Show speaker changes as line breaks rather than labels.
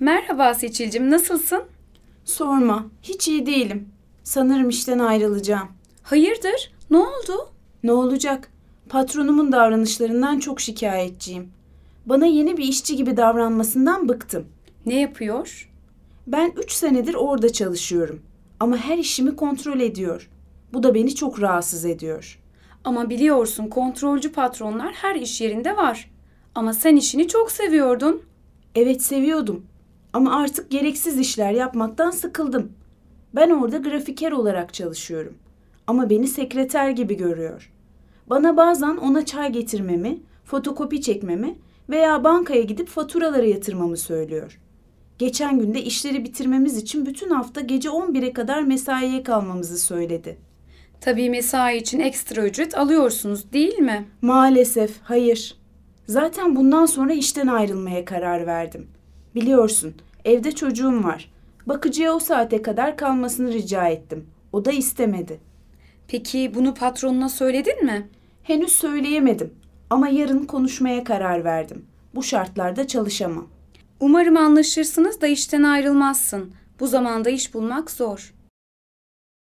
Merhaba Seçil'cim, nasılsın?
Sorma, hiç iyi değilim. Sanırım işten ayrılacağım.
Hayırdır? Ne oldu?
Ne olacak? Patronumun davranışlarından çok şikayetçiyim. Bana yeni bir işçi gibi davranmasından bıktım.
Ne yapıyor?
Ben 3 senedir orada çalışıyorum. Ama her işimi kontrol ediyor. Bu da beni çok rahatsız ediyor.
Ama biliyorsun kontrolcü patronlar her iş yerinde var. Ama sen işini çok seviyordun.
Evet seviyordum. Ama artık gereksiz işler yapmaktan sıkıldım. Ben orada grafiker olarak çalışıyorum. Ama beni sekreter gibi görüyor. Bana bazen ona çay getirmemi, fotokopi çekmemi veya bankaya gidip faturaları yatırmamı söylüyor. Geçen gün de işleri bitirmemiz için bütün hafta gece 11'e kadar mesaiye kalmamızı söyledi.
Tabii mesai için ekstra ücret alıyorsunuz değil mi?
Maalesef hayır. Zaten bundan sonra işten ayrılmaya karar verdim. Biliyorsun, evde çocuğum var. Bakıcıya o saate kadar kalmasını rica ettim. O da istemedi.
Peki bunu patronuna söyledin mi?
Henüz söyleyemedim ama yarın konuşmaya karar verdim. Bu şartlarda çalışamam.
Umarım anlaşırsınız da işten ayrılmazsın. Bu zamanda iş bulmak zor.